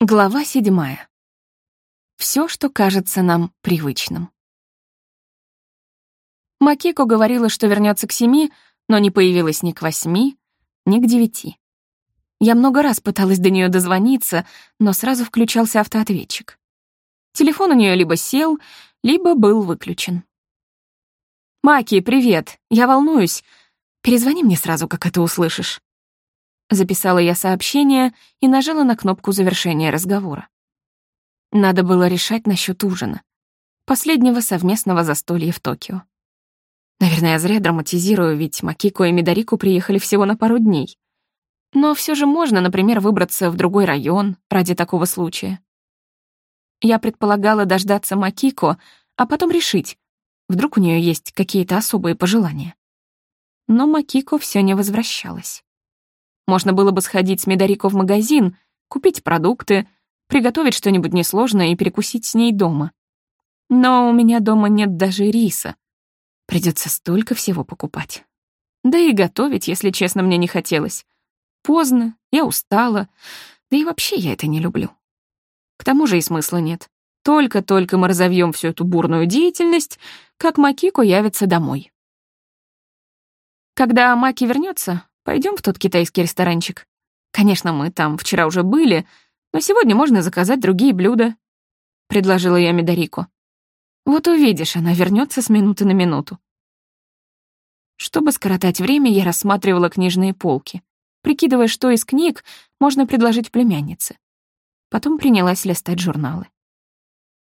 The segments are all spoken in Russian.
Глава седьмая. Все, что кажется нам привычным. Макико говорила, что вернется к семи, но не появилась ни к восьми, ни к девяти. Я много раз пыталась до нее дозвониться, но сразу включался автоответчик. Телефон у нее либо сел, либо был выключен. «Маки, привет! Я волнуюсь. Перезвони мне сразу, как это услышишь». Записала я сообщение и нажала на кнопку завершения разговора. Надо было решать насчет ужина. Последнего совместного застолья в Токио. Наверное, я зря драматизирую, ведь Макико и Мидарику приехали всего на пару дней. Но все же можно, например, выбраться в другой район ради такого случая. Я предполагала дождаться Макико, а потом решить, вдруг у нее есть какие-то особые пожелания. Но Макико все не возвращалась. Можно было бы сходить с Медорико в магазин, купить продукты, приготовить что-нибудь несложное и перекусить с ней дома. Но у меня дома нет даже риса. Придется столько всего покупать. Да и готовить, если честно, мне не хотелось. Поздно, я устала, да и вообще я это не люблю. К тому же и смысла нет. Только-только мы разовьем всю эту бурную деятельность, как Макико явится домой. Когда Маки вернется, Пойдем в тот китайский ресторанчик. Конечно, мы там вчера уже были, но сегодня можно заказать другие блюда», — предложила я Медорику. «Вот увидишь, она вернется с минуты на минуту». Чтобы скоротать время, я рассматривала книжные полки, прикидывая, что из книг можно предложить племяннице. Потом принялась листать журналы.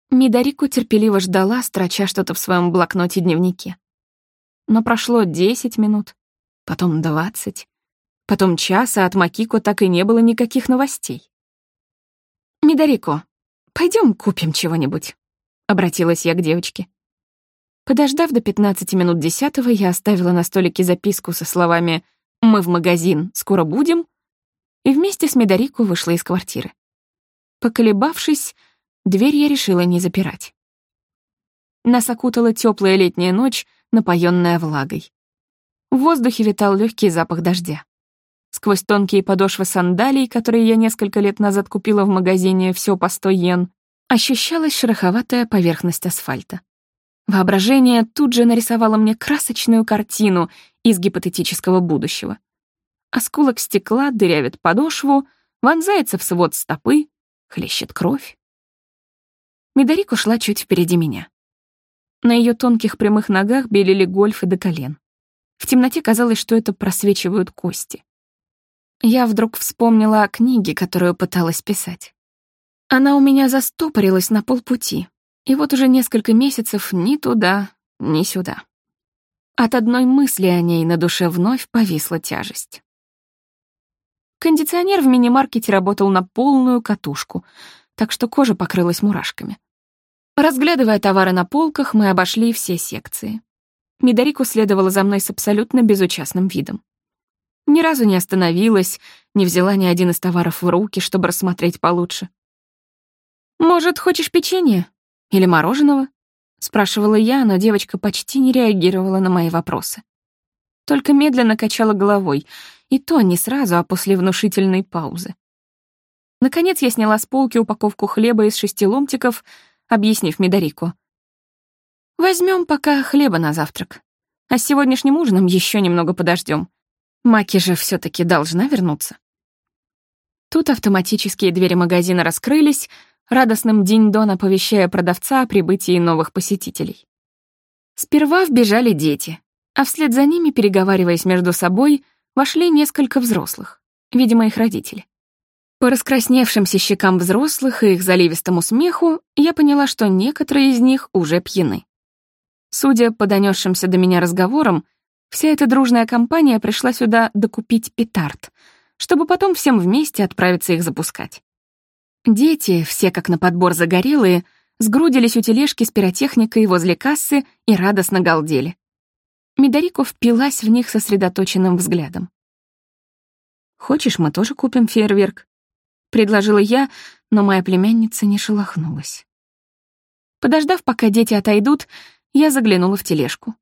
Мидарику терпеливо ждала, строча что-то в своем блокноте-дневнике. Но прошло десять минут, потом двадцать, потом час, а от Макико так и не было никаких новостей. «Мидарико, пойдем купим чего-нибудь», — обратилась я к девочке. Подождав до 15 минут десятого, я оставила на столике записку со словами «Мы в магазин, скоро будем», и вместе с Мидарико вышла из квартиры. Поколебавшись, дверь я решила не запирать. Нас окутала теплая летняя ночь, напоенная влагой. В воздухе витал легкий запах дождя. Сквозь тонкие подошвы сандалий, которые я несколько лет назад купила в магазине все по 100 йен, ощущалась шероховатая поверхность асфальта. Воображение тут же нарисовало мне красочную картину из гипотетического будущего. Осколок стекла дырявит подошву, вонзается в свод стопы, хлещет кровь. Медорико шла чуть впереди меня. На ее тонких прямых ногах белели гольфы до колен. В темноте казалось, что это просвечивают кости. Я вдруг вспомнила о книге, которую пыталась писать. Она у меня застопорилась на полпути, и вот уже несколько месяцев ни туда, ни сюда. От одной мысли о ней на душе вновь повисла тяжесть. Кондиционер в мини-маркете работал на полную катушку, так что кожа покрылась мурашками. Разглядывая товары на полках, мы обошли все секции. Мидарику следовала за мной с абсолютно безучастным видом. Ни разу не остановилась, не взяла ни один из товаров в руки, чтобы рассмотреть получше. «Может, хочешь печенье? Или мороженого?» — спрашивала я, но девочка почти не реагировала на мои вопросы. Только медленно качала головой, и то не сразу, а после внушительной паузы. Наконец я сняла с полки упаковку хлеба из шести ломтиков, объяснив Медорику. Возьмем пока хлеба на завтрак. А с сегодняшним ужином еще немного подождем. Маки же все таки должна вернуться. Тут автоматические двери магазина раскрылись, радостным динь-дон оповещая продавца о прибытии новых посетителей. Сперва вбежали дети, а вслед за ними, переговариваясь между собой, вошли несколько взрослых, видимо, их родители. По раскрасневшимся щекам взрослых и их заливистому смеху я поняла, что некоторые из них уже пьяны. Судя по донесшимся до меня разговорам, вся эта дружная компания пришла сюда докупить петард, чтобы потом всем вместе отправиться их запускать. Дети, все как на подбор загорелые, сгрудились у тележки с пиротехникой возле кассы и радостно галдели. Медорико впилась в них сосредоточенным взглядом. «Хочешь, мы тоже купим фейерверк?» — предложила я, но моя племянница не шелохнулась. Подождав, пока дети отойдут, я заглянула в тележку.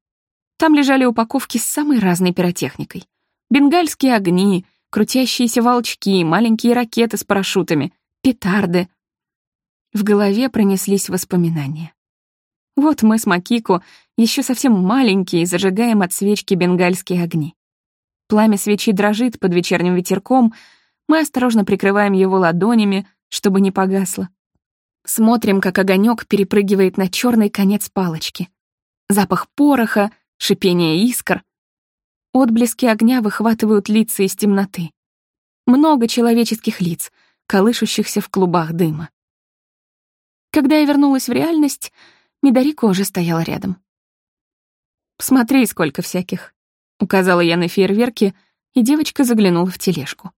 Там лежали упаковки с самой разной пиротехникой. Бенгальские огни, крутящиеся волчки, маленькие ракеты с парашютами, петарды. В голове пронеслись воспоминания. Вот мы с Макико, еще совсем маленькие, зажигаем от свечки бенгальские огни. Пламя свечи дрожит под вечерним ветерком, мы осторожно прикрываем его ладонями, чтобы не погасло. Смотрим, как огонек перепрыгивает на черный конец палочки. Запах пороха, шипение искр. Отблески огня выхватывают лица из темноты. Много человеческих лиц, колышущихся в клубах дыма. Когда я вернулась в реальность, Медорико уже стоял рядом. «Смотри, сколько всяких», — указала я на фейерверки, и девочка заглянула в тележку.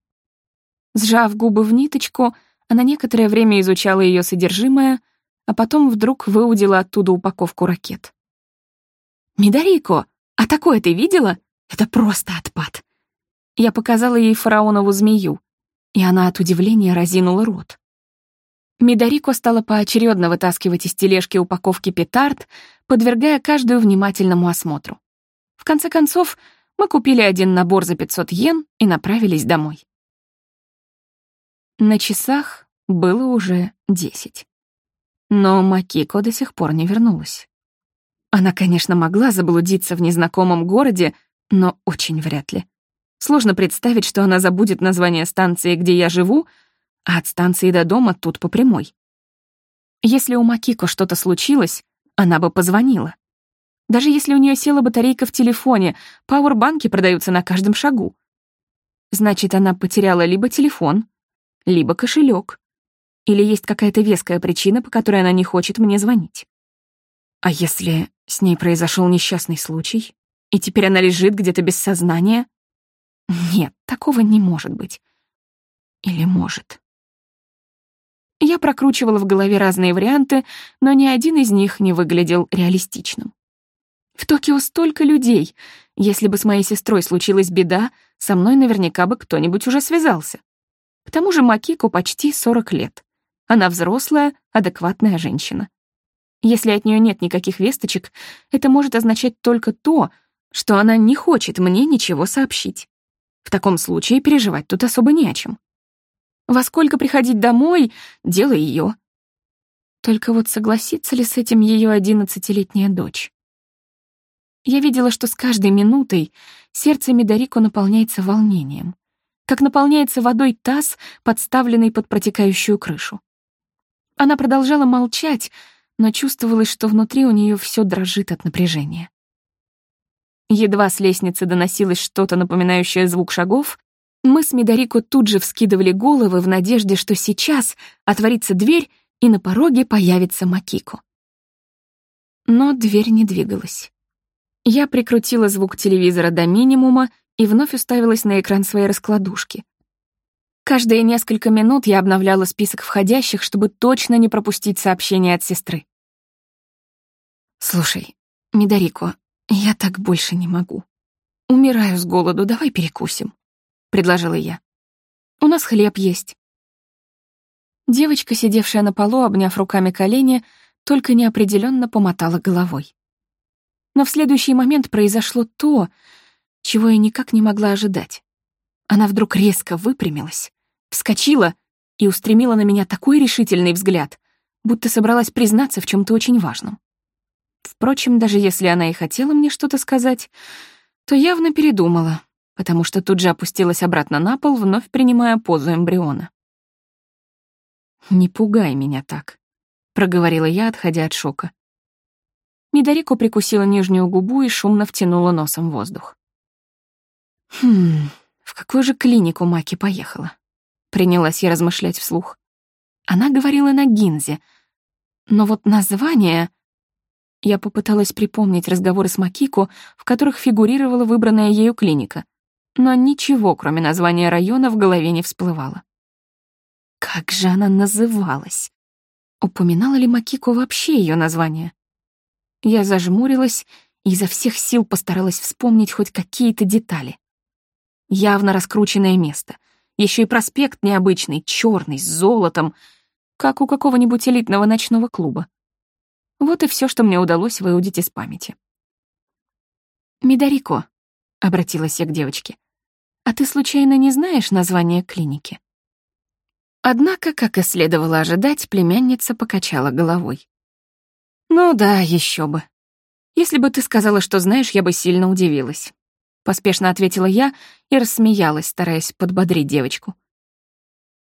Сжав губы в ниточку, она некоторое время изучала ее содержимое, а потом вдруг выудила оттуда упаковку ракет. «Мидарико, а такое ты видела? Это просто отпад!» Я показала ей фараонову змею, и она от удивления разинула рот. Мидарико стала поочередно вытаскивать из тележки упаковки петард, подвергая каждую внимательному осмотру. В конце концов, мы купили один набор за 500 йен и направились домой. На часах было уже десять. Но Макико до сих пор не вернулась. Она, конечно, могла заблудиться в незнакомом городе, но очень вряд ли. Сложно представить, что она забудет название станции, где я живу, а от станции до дома тут по прямой. Если у Макико что-то случилось, она бы позвонила. Даже если у нее села батарейка в телефоне, пауэрбанки продаются на каждом шагу. Значит, она потеряла либо телефон, либо кошелек. Или есть какая-то веская причина, по которой она не хочет мне звонить. А если с ней произошел несчастный случай, и теперь она лежит где-то без сознания? Нет, такого не может быть. Или может? Я прокручивала в голове разные варианты, но ни один из них не выглядел реалистичным. В Токио столько людей. Если бы с моей сестрой случилась беда, со мной наверняка бы кто-нибудь уже связался. К тому же Макико почти 40 лет. Она взрослая, адекватная женщина. Если от нее нет никаких весточек, это может означать только то, что она не хочет мне ничего сообщить. В таком случае переживать тут особо не о чем. Во сколько приходить домой — дело ее. Только вот согласится ли с этим ее одиннадцатилетняя дочь? Я видела, что с каждой минутой сердце Медорико наполняется волнением как наполняется водой таз, подставленный под протекающую крышу. Она продолжала молчать, но чувствовалось, что внутри у нее все дрожит от напряжения. Едва с лестницы доносилось что-то напоминающее звук шагов, мы с Медорико тут же вскидывали головы в надежде, что сейчас отворится дверь, и на пороге появится Макико. Но дверь не двигалась. Я прикрутила звук телевизора до минимума и вновь уставилась на экран своей раскладушки. Каждые несколько минут я обновляла список входящих, чтобы точно не пропустить сообщение от сестры. «Слушай, Мидарико, я так больше не могу. Умираю с голоду, давай перекусим», — предложила я. «У нас хлеб есть». Девочка, сидевшая на полу, обняв руками колени, только неопределенно помотала головой. Но в следующий момент произошло то, чего я никак не могла ожидать. Она вдруг резко выпрямилась, вскочила и устремила на меня такой решительный взгляд, будто собралась признаться в чем то очень важном. Впрочем, даже если она и хотела мне что-то сказать, то явно передумала, потому что тут же опустилась обратно на пол, вновь принимая позу эмбриона. «Не пугай меня так», — проговорила я, отходя от шока. Мидарико прикусила нижнюю губу и шумно втянула носом воздух. Хм, в какую же клинику Маки поехала? Принялась я размышлять вслух. Она говорила на Гинзе, но вот название... Я попыталась припомнить разговоры с Макико, в которых фигурировала выбранная ею клиника, но ничего, кроме названия района, в голове не всплывало. Как же она называлась? Упоминала ли Макико вообще ее название? Я зажмурилась и изо всех сил постаралась вспомнить хоть какие-то детали. Явно раскрученное место. Еще и проспект необычный, черный, с золотом, как у какого-нибудь элитного ночного клуба. Вот и все, что мне удалось выудить из памяти. «Мидарико», — обратилась я к девочке, «а ты случайно не знаешь название клиники?» Однако, как и следовало ожидать, племянница покачала головой. «Ну да, еще бы. Если бы ты сказала, что знаешь, я бы сильно удивилась». Поспешно ответила я и рассмеялась, стараясь подбодрить девочку.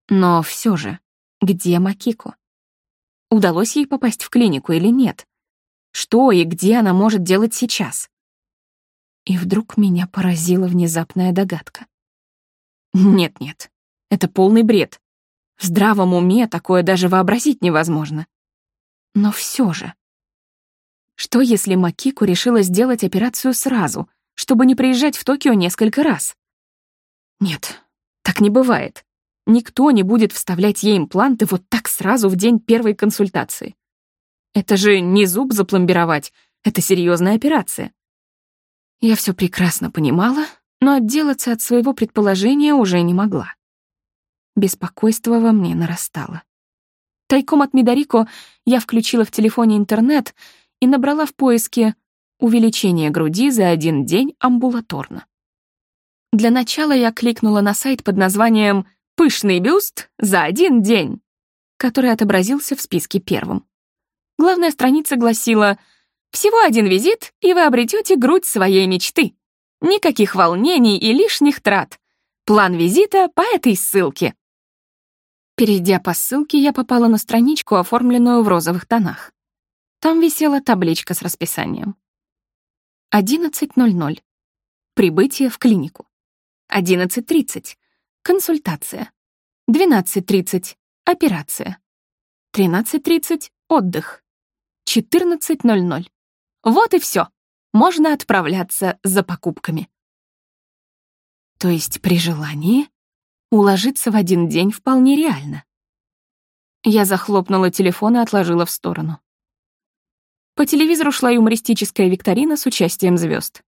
Но все же, где Макико? Удалось ей попасть в клинику или нет? Что и где она может делать сейчас? И вдруг меня поразила внезапная догадка. Нет-нет, это полный бред. В здравом уме такое даже вообразить невозможно. Но все же. Что если Макику решила сделать операцию сразу, чтобы не приезжать в Токио несколько раз? Нет, так не бывает. Никто не будет вставлять ей импланты вот так сразу в день первой консультации. Это же не зуб запломбировать, это серьезная операция. Я все прекрасно понимала, но отделаться от своего предположения уже не могла. Беспокойство во мне нарастало. Тайком от Мидарико я включила в телефоне интернет и набрала в поиске «увеличение груди за один день амбулаторно». Для начала я кликнула на сайт под названием «Пышный бюст за один день», который отобразился в списке первым. Главная страница гласила «Всего один визит, и вы обретете грудь своей мечты». Никаких волнений и лишних трат. План визита по этой ссылке. Перейдя по ссылке, я попала на страничку, оформленную в розовых тонах. Там висела табличка с расписанием. 11.00. Прибытие в клинику. 11.30. Консультация. 12.30. Операция. 13.30. Отдых. 14.00. Вот и все можно отправляться за покупками. То есть при желании уложиться в один день вполне реально. Я захлопнула телефон и отложила в сторону. По телевизору шла юмористическая викторина с участием звезд.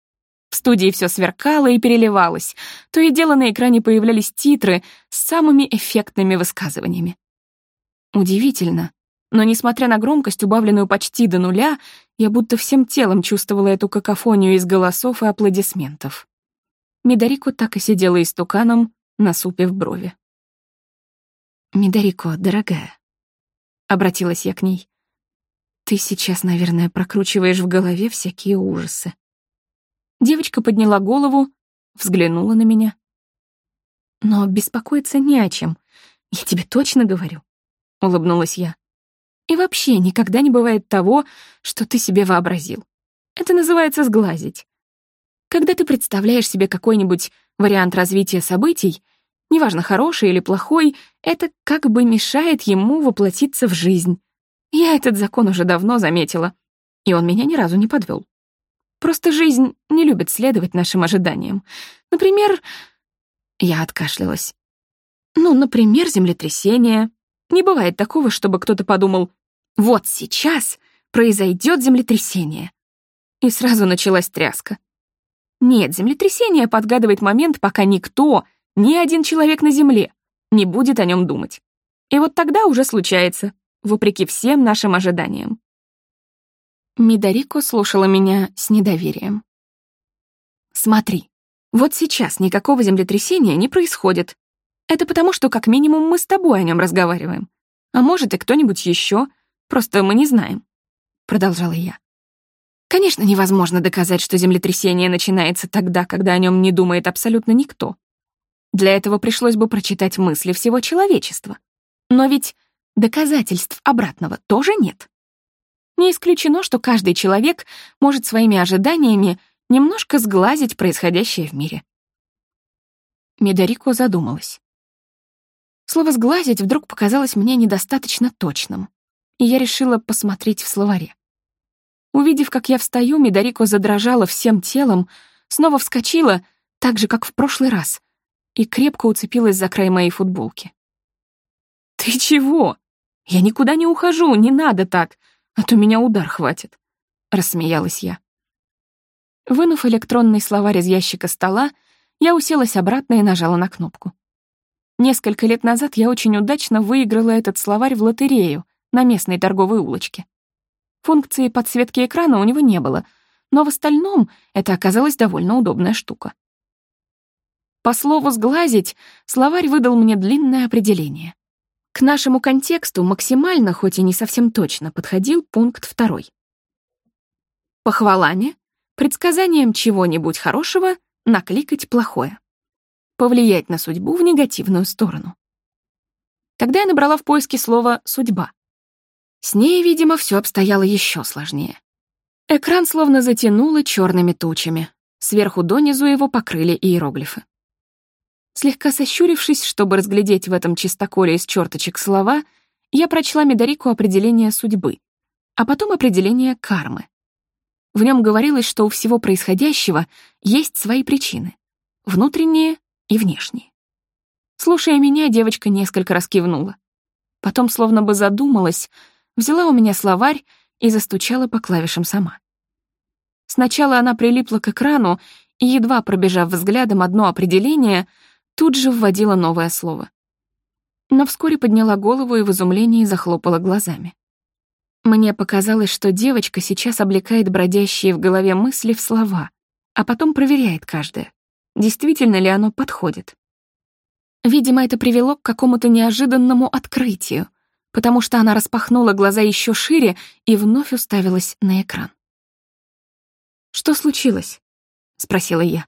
В студии все сверкало и переливалось, то и дело на экране появлялись титры с самыми эффектными высказываниями. Удивительно, но, несмотря на громкость, убавленную почти до нуля, я будто всем телом чувствовала эту какофонию из голосов и аплодисментов. Мидарико так и сидела истуканом, насупив брови. «Мидарико, дорогая», — обратилась я к ней, — «ты сейчас, наверное, прокручиваешь в голове всякие ужасы». Девочка подняла голову, взглянула на меня. «Но беспокоиться не о чем, я тебе точно говорю», — улыбнулась я. И вообще никогда не бывает того, что ты себе вообразил. Это называется сглазить. Когда ты представляешь себе какой-нибудь вариант развития событий, неважно, хороший или плохой, это как бы мешает ему воплотиться в жизнь. Я этот закон уже давно заметила, и он меня ни разу не подвел. Просто жизнь не любит следовать нашим ожиданиям. Например, я откашлялась. Ну, например, землетрясение, не бывает такого, чтобы кто-то подумал, вот сейчас произойдет землетрясение. И сразу началась тряска. Нет, землетрясение подгадывает момент, пока никто, ни один человек на Земле, не будет о нем думать. И вот тогда уже случается, вопреки всем нашим ожиданиям. Мидарико слушала меня с недоверием. «Смотри, вот сейчас никакого землетрясения не происходит. Это потому, что как минимум мы с тобой о нем разговариваем. А может, и кто-нибудь еще, просто мы не знаем», — продолжала я. Конечно, невозможно доказать, что землетрясение начинается тогда, когда о нем не думает абсолютно никто. Для этого пришлось бы прочитать мысли всего человечества. Но ведь доказательств обратного тоже нет. Не исключено, что каждый человек может своими ожиданиями немножко сглазить происходящее в мире. Медорико задумалась. Слово «сглазить» вдруг показалось мне недостаточно точным, и я решила посмотреть в словаре. Увидев, как я встаю, Медорико задрожала всем телом, снова вскочила, так же, как в прошлый раз, и крепко уцепилась за край моей футболки. «Ты чего? Я никуда не ухожу, не надо так, а то меня удар хватит», — рассмеялась я. Вынув электронный словарь из ящика стола, я уселась обратно и нажала на кнопку. Несколько лет назад я очень удачно выиграла этот словарь в лотерею на местной торговой улочке. Функции подсветки экрана у него не было, но в остальном это оказалась довольно удобная штука. По слову «сглазить» словарь выдал мне длинное определение. К нашему контексту максимально, хоть и не совсем точно, подходил пункт второй. Похвалами, предсказанием чего-нибудь хорошего, накликать плохое. Повлиять на судьбу в негативную сторону. Тогда я набрала в поиске слово «судьба». С ней, видимо, все обстояло еще сложнее. Экран словно затянуло черными тучами. Сверху донизу его покрыли иероглифы. Слегка сощурившись, чтобы разглядеть в этом чистоколе из черточек слова, я прочла Медорику определение судьбы, а потом определение кармы. В нем говорилось, что у всего происходящего есть свои причины — внутренние и внешние. Слушая меня, девочка несколько раз кивнула. Потом словно бы задумалась, взяла у меня словарь и застучала по клавишам сама. Сначала она прилипла к экрану и, едва пробежав взглядом одно определение — тут же вводила новое слово. Но вскоре подняла голову и в изумлении захлопала глазами. Мне показалось, что девочка сейчас облекает бродящие в голове мысли в слова, а потом проверяет каждое, действительно ли оно подходит. Видимо, это привело к какому-то неожиданному открытию, потому что она распахнула глаза еще шире и вновь уставилась на экран. «Что случилось?» — спросила я.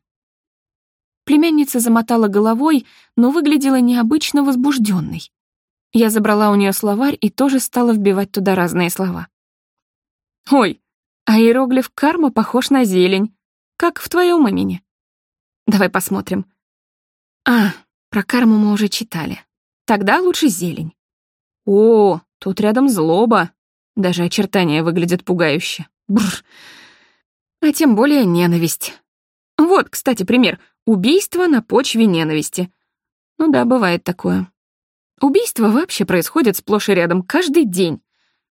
Племянница замотала головой, но выглядела необычно возбужденной. Я забрала у нее словарь и тоже стала вбивать туда разные слова. «Ой, а иероглиф «карма» похож на зелень, как в твоем имени. Давай посмотрим. А, про карму мы уже читали. Тогда лучше зелень. О, тут рядом злоба. Даже очертания выглядят пугающе. Бррр. А тем более ненависть. Вот, кстати, пример. Убийство на почве ненависти. Ну да, бывает такое. Убийства вообще происходят сплошь и рядом каждый день.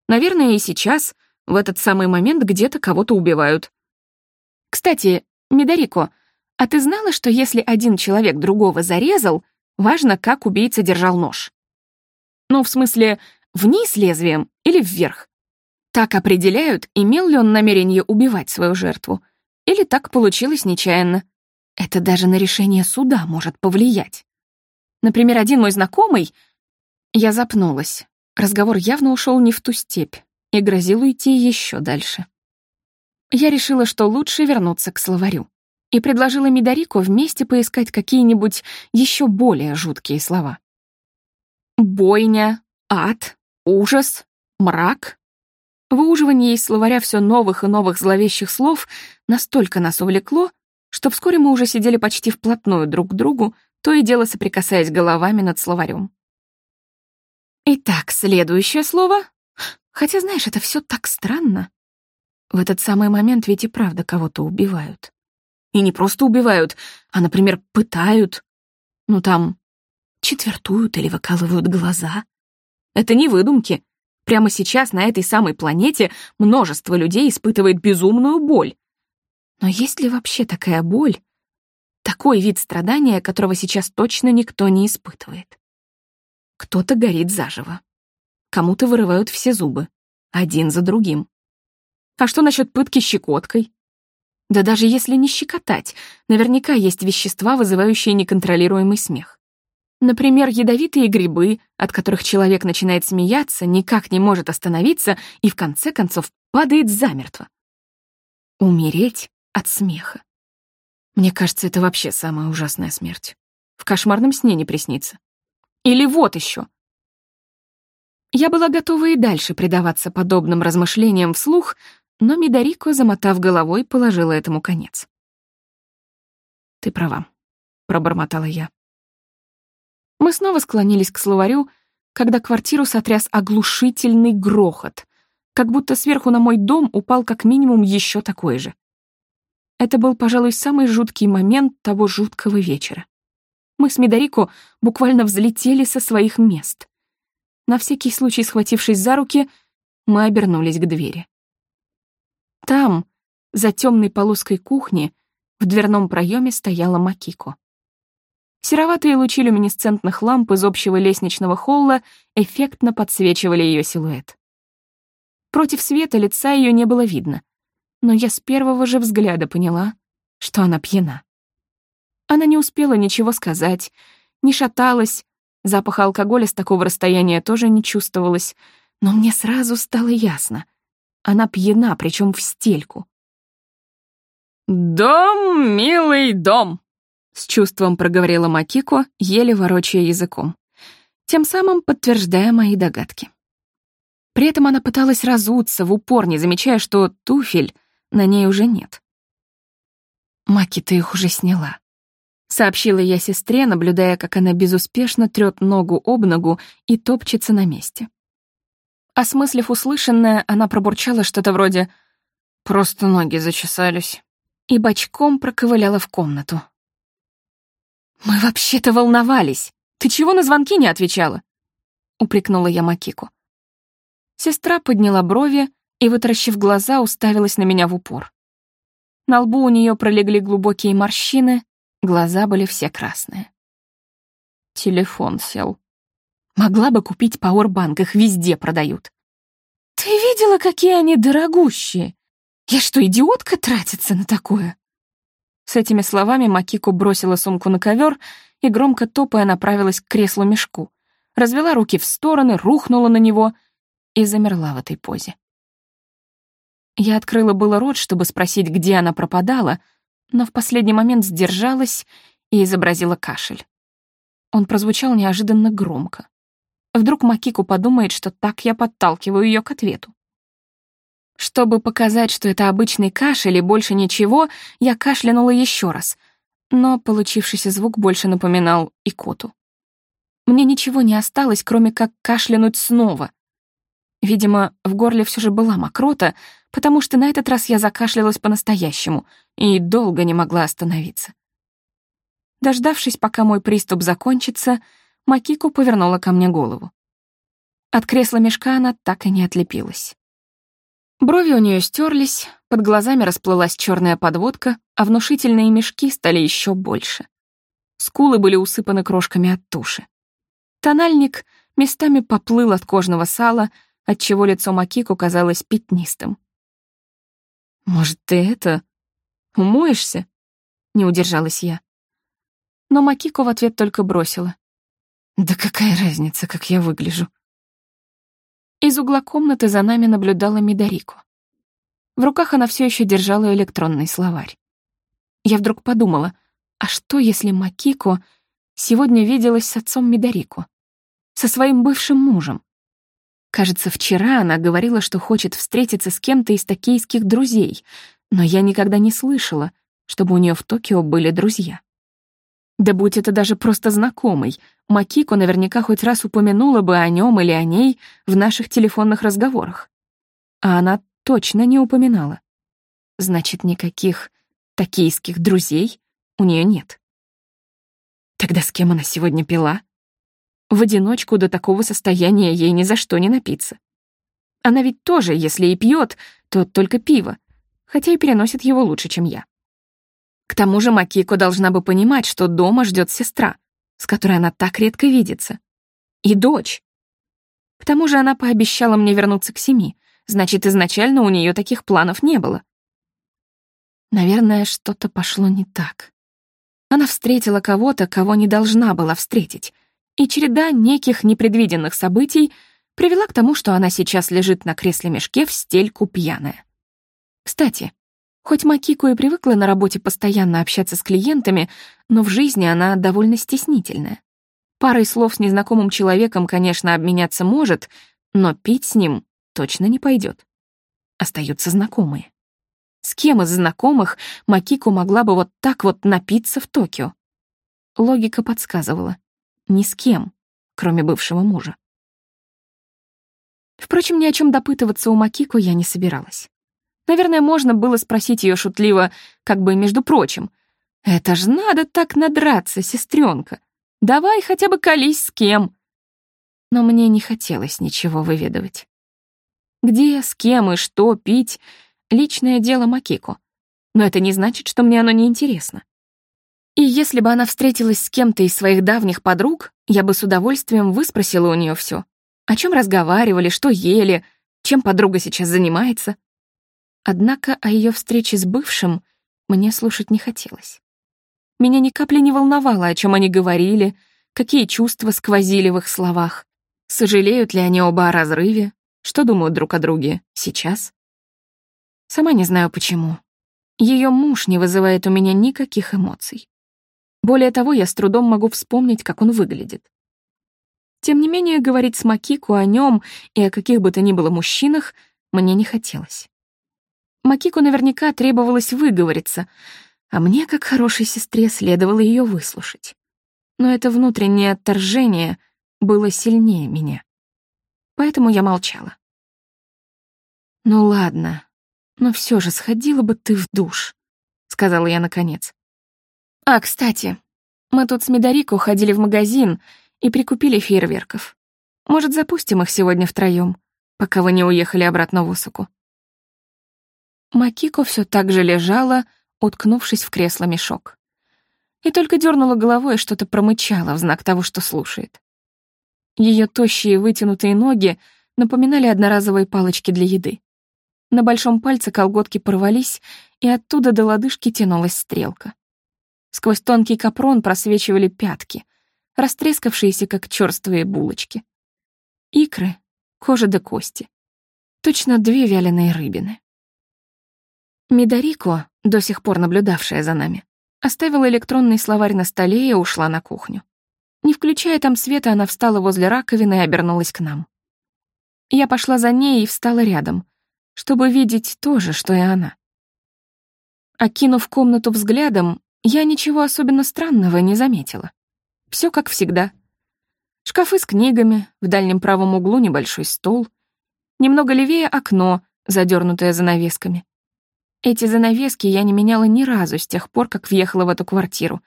Наверное, и сейчас, в этот самый момент, где-то кого-то убивают. Кстати, Медорико, а ты знала, что если один человек другого зарезал, важно, как убийца держал нож? Ну, в смысле, вниз лезвием или вверх? Так определяют, имел ли он намерение убивать свою жертву, или так получилось нечаянно. Это даже на решение суда может повлиять. Например, один мой знакомый... Я запнулась. Разговор явно ушел не в ту степь и грозил уйти еще дальше. Я решила, что лучше вернуться к словарю и предложила Мидарику вместе поискать какие-нибудь еще более жуткие слова. Бойня, ад, ужас, мрак. Выуживание из словаря все новых и новых зловещих слов настолько нас увлекло, что вскоре мы уже сидели почти вплотную друг к другу, то и дело соприкасаясь головами над словарем. Итак, следующее слово. Хотя, знаешь, это все так странно. В этот самый момент ведь и правда кого-то убивают. И не просто убивают, а, например, пытают. Ну там, четвертуют или выкалывают глаза. Это не выдумки. Прямо сейчас на этой самой планете множество людей испытывает безумную боль. Но есть ли вообще такая боль? Такой вид страдания, которого сейчас точно никто не испытывает. Кто-то горит заживо. Кому-то вырывают все зубы. Один за другим. А что насчет пытки щекоткой? Да даже если не щекотать, наверняка есть вещества, вызывающие неконтролируемый смех. Например, ядовитые грибы, от которых человек начинает смеяться, никак не может остановиться и в конце концов падает замертво. Умереть от смеха. Мне кажется, это вообще самая ужасная смерть. В кошмарном сне не приснится. Или вот еще. Я была готова и дальше предаваться подобным размышлениям вслух, но Мидарико, замотав головой, положила этому конец. «Ты права», — пробормотала я. Мы снова склонились к словарю, когда квартиру сотряс оглушительный грохот, как будто сверху на мой дом упал как минимум еще такой же. Это был, пожалуй, самый жуткий момент того жуткого вечера. Мы с Медорико буквально взлетели со своих мест. На всякий случай, схватившись за руки, мы обернулись к двери. Там, за темной полоской кухни, в дверном проеме стояла Макико. Сероватые лучи люминесцентных ламп из общего лестничного холла эффектно подсвечивали ее силуэт. Против света лица ее не было видно, но я с первого же взгляда поняла, что она пьяна. Она не успела ничего сказать, не шаталась, Запаха алкоголя с такого расстояния тоже не чувствовалось, но мне сразу стало ясно. Она пьяна, причем в стельку. «Дом, милый дом!» — с чувством проговорила Макико, еле ворочая языком, тем самым подтверждая мои догадки. При этом она пыталась разуться в упор, не замечая, что туфель на ней уже нет. «Маки, ты их уже сняла», — сообщила я сестре, наблюдая, как она безуспешно трёт ногу об ногу и топчется на месте. Осмыслив услышанное, она пробурчала что-то вроде «просто ноги зачесались» и бочком проковыляла в комнату. «Мы вообще-то волновались. Ты чего на звонки не отвечала?» — упрекнула я Макику. Сестра подняла брови и, вытаращив глаза, уставилась на меня в упор. На лбу у нее пролегли глубокие морщины, глаза были все красные. Телефон сел. Могла бы купить пауэрбанк, их везде продают. «Ты видела, какие они дорогущие? Я что, идиотка тратится на такое?» С этими словами Макико бросила сумку на ковер и, громко топая, направилась к креслу-мешку, развела руки в стороны, рухнула на него и замерла в этой позе. Я открыла было рот, чтобы спросить, где она пропадала, но в последний момент сдержалась и изобразила кашель. Он прозвучал неожиданно громко. Вдруг Макику подумает, что так я подталкиваю ее к ответу. Чтобы показать, что это обычный кашель и больше ничего, я кашлянула еще раз, но получившийся звук больше напоминал икоту. Мне ничего не осталось, кроме как кашлянуть снова. Видимо, в горле все же была мокрота, потому что на этот раз я закашлялась по-настоящему и долго не могла остановиться. Дождавшись, пока мой приступ закончится, Макику повернула ко мне голову. От кресла мешка она так и не отлепилась. Брови у нее стерлись, под глазами расплылась черная подводка, а внушительные мешки стали еще больше. Скулы были усыпаны крошками от туши. Тональник местами поплыл от кожного сала, отчего лицо Макику казалось пятнистым. «Может, ты это... умоешься?» — не удержалась я. Но Макико в ответ только бросила. «Да какая разница, как я выгляжу?» Из угла комнаты за нами наблюдала Мидарико. В руках она все еще держала электронный словарь. Я вдруг подумала, а что, если Макико сегодня виделась с отцом Мидарико? Со своим бывшим мужем? Кажется, вчера она говорила, что хочет встретиться с кем-то из токийских друзей, но я никогда не слышала, чтобы у нее в Токио были друзья. Да будь это даже просто знакомый, Макико наверняка хоть раз упомянула бы о нем или о ней в наших телефонных разговорах. А она точно не упоминала. Значит, никаких токийских друзей у нее нет. Тогда с кем она сегодня пила? В одиночку до такого состояния ей ни за что не напиться. Она ведь тоже, если и пьет, то только пиво, хотя и переносит его лучше, чем я. К тому же Макико должна бы понимать, что дома ждет сестра, с которой она так редко видится. И дочь. К тому же она пообещала мне вернуться к семи, значит, изначально у нее таких планов не было. Наверное, что-то пошло не так. Она встретила кого-то, кого не должна была встретить, и череда неких непредвиденных событий привела к тому, что она сейчас лежит на кресле-мешке в стельку пьяная. Кстати, Хоть Макико и привыкла на работе постоянно общаться с клиентами, но в жизни она довольно стеснительная. Парой слов с незнакомым человеком, конечно, обменяться может, но пить с ним точно не пойдет. Остаются знакомые. С кем из знакомых Макико могла бы вот так вот напиться в Токио? Логика подсказывала. Ни с кем, кроме бывшего мужа. Впрочем, ни о чем допытываться у Макико я не собиралась. Наверное, можно было спросить ее шутливо, как бы между прочим. «Это ж надо так надраться, сестренка. Давай хотя бы колись с кем». Но мне не хотелось ничего выведывать. Где, с кем и что пить — личное дело Макико. Но это не значит, что мне оно не интересно. И если бы она встретилась с кем-то из своих давних подруг, я бы с удовольствием выспросила у нее все. О чем разговаривали, что ели, чем подруга сейчас занимается. Однако о ее встрече с бывшим мне слушать не хотелось. Меня ни капли не волновало, о чем они говорили, какие чувства сквозили в их словах, сожалеют ли они оба о разрыве, что думают друг о друге сейчас. Сама не знаю почему. Ее муж не вызывает у меня никаких эмоций. Более того, я с трудом могу вспомнить, как он выглядит. Тем не менее, говорить с Макику о нем и о каких бы то ни было мужчинах мне не хотелось. Макику наверняка требовалось выговориться, а мне, как хорошей сестре, следовало ее выслушать. Но это внутреннее отторжение было сильнее меня. Поэтому я молчала. «Ну ладно, но все же сходила бы ты в душ», — сказала я наконец. «А, кстати, мы тут с Медорико ходили в магазин и прикупили фейерверков. Может, запустим их сегодня втроем, пока вы не уехали обратно в Осаку?» Макико все так же лежала, уткнувшись в кресло-мешок. И только дернула головой и что-то промычала в знак того, что слушает. Ее тощие вытянутые ноги напоминали одноразовые палочки для еды. На большом пальце колготки порвались, и оттуда до лодыжки тянулась стрелка. Сквозь тонкий капрон просвечивали пятки, растрескавшиеся, как черствые булочки. Икры, кожа до кости. Точно две вяленые рыбины. Мидарико, до сих пор наблюдавшая за нами, оставила электронный словарь на столе и ушла на кухню. Не включая там света, она встала возле раковины и обернулась к нам. Я пошла за ней и встала рядом, чтобы видеть то же, что и она. Окинув комнату взглядом, я ничего особенно странного не заметила. Все как всегда. Шкафы с книгами, в дальнем правом углу небольшой стол, немного левее окно, задернутое занавесками. Эти занавески я не меняла ни разу с тех пор, как въехала в эту квартиру,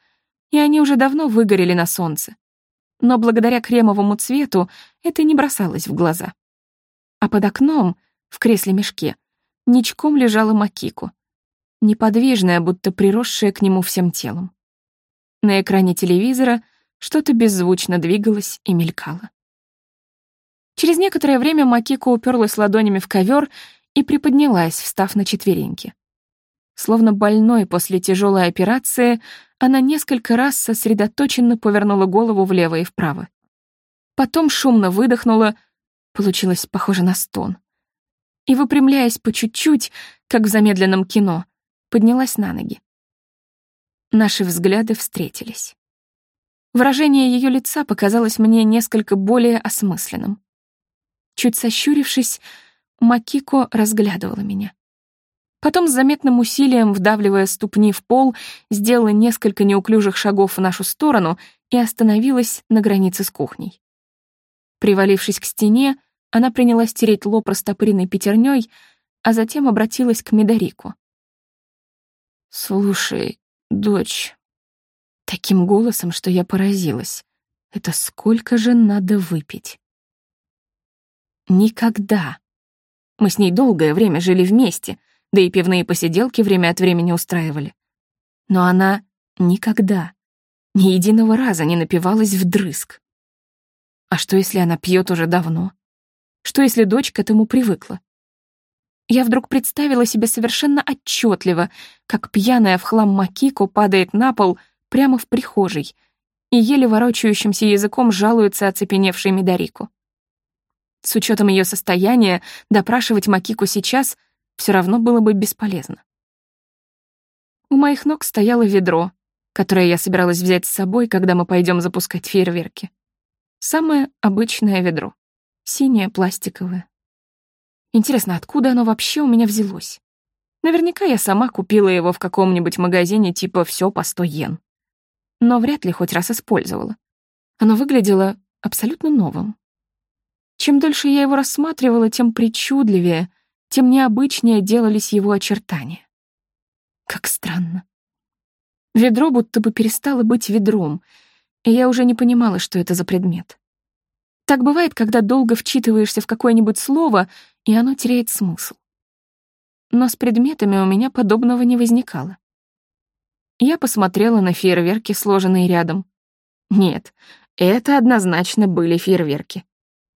и они уже давно выгорели на солнце. Но благодаря кремовому цвету это не бросалось в глаза. А под окном, в кресле-мешке, ничком лежала Макику, неподвижная, будто приросшая к нему всем телом. На экране телевизора что-то беззвучно двигалось и мелькало. Через некоторое время Макико уперлась ладонями в ковер и приподнялась, встав на четвереньки. Словно больной после тяжелой операции, она несколько раз сосредоточенно повернула голову влево и вправо. Потом шумно выдохнула, получилось похоже на стон. И, выпрямляясь по чуть-чуть, как в замедленном кино, поднялась на ноги. Наши взгляды встретились. Выражение ее лица показалось мне несколько более осмысленным. Чуть сощурившись, Макико разглядывала меня. Потом с заметным усилием, вдавливая ступни в пол, сделала несколько неуклюжих шагов в нашу сторону и остановилась на границе с кухней. Привалившись к стене, она принялась тереть лоб растопыренной пятерней, а затем обратилась к Медорику. «Слушай, дочь...» Таким голосом, что я поразилась. «Это сколько же надо выпить?» «Никогда...» Мы с ней долгое время жили вместе, да и пивные посиделки время от времени устраивали. Но она никогда, ни единого раза не напивалась вдрызг. А что, если она пьет уже давно? Что, если дочь к этому привыкла? Я вдруг представила себе совершенно отчетливо, как пьяная в хлам Макико падает на пол прямо в прихожей и еле ворочающимся языком жалуется оцепеневшей Медорику. С учетом ее состояния допрашивать Макику сейчас все равно было бы бесполезно. У моих ног стояло ведро, которое я собиралась взять с собой, когда мы пойдем запускать фейерверки. Самое обычное ведро. Синее, пластиковое. Интересно, откуда оно вообще у меня взялось? Наверняка я сама купила его в каком-нибудь магазине типа «Всё по 100 йен». Но вряд ли хоть раз использовала. Оно выглядело абсолютно новым. Чем дольше я его рассматривала, тем причудливее — тем необычнее делались его очертания. Как странно. Ведро будто бы перестало быть ведром, и я уже не понимала, что это за предмет. Так бывает, когда долго вчитываешься в какое-нибудь слово, и оно теряет смысл. Но с предметами у меня подобного не возникало. Я посмотрела на фейерверки, сложенные рядом. Нет, это однозначно были фейерверки.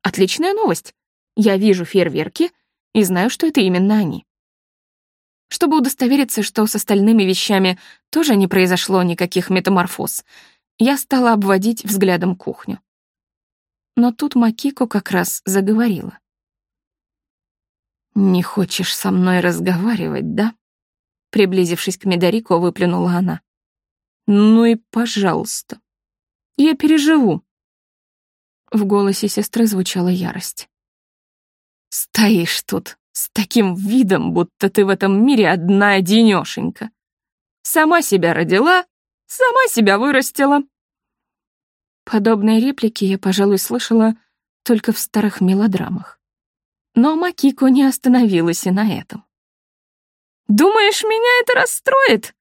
Отличная новость. Я вижу фейерверки, и знаю, что это именно они. Чтобы удостовериться, что с остальными вещами тоже не произошло никаких метаморфоз, я стала обводить взглядом кухню. Но тут Макико как раз заговорила. «Не хочешь со мной разговаривать, да?» Приблизившись к Медорико, выплюнула она. «Ну и пожалуйста. Я переживу». В голосе сестры звучала ярость. «Стоишь тут с таким видом, будто ты в этом мире одна одинёшенька. Сама себя родила, сама себя вырастила». Подобные реплики я, пожалуй, слышала только в старых мелодрамах. Но Макико не остановилась и на этом. «Думаешь, меня это расстроит?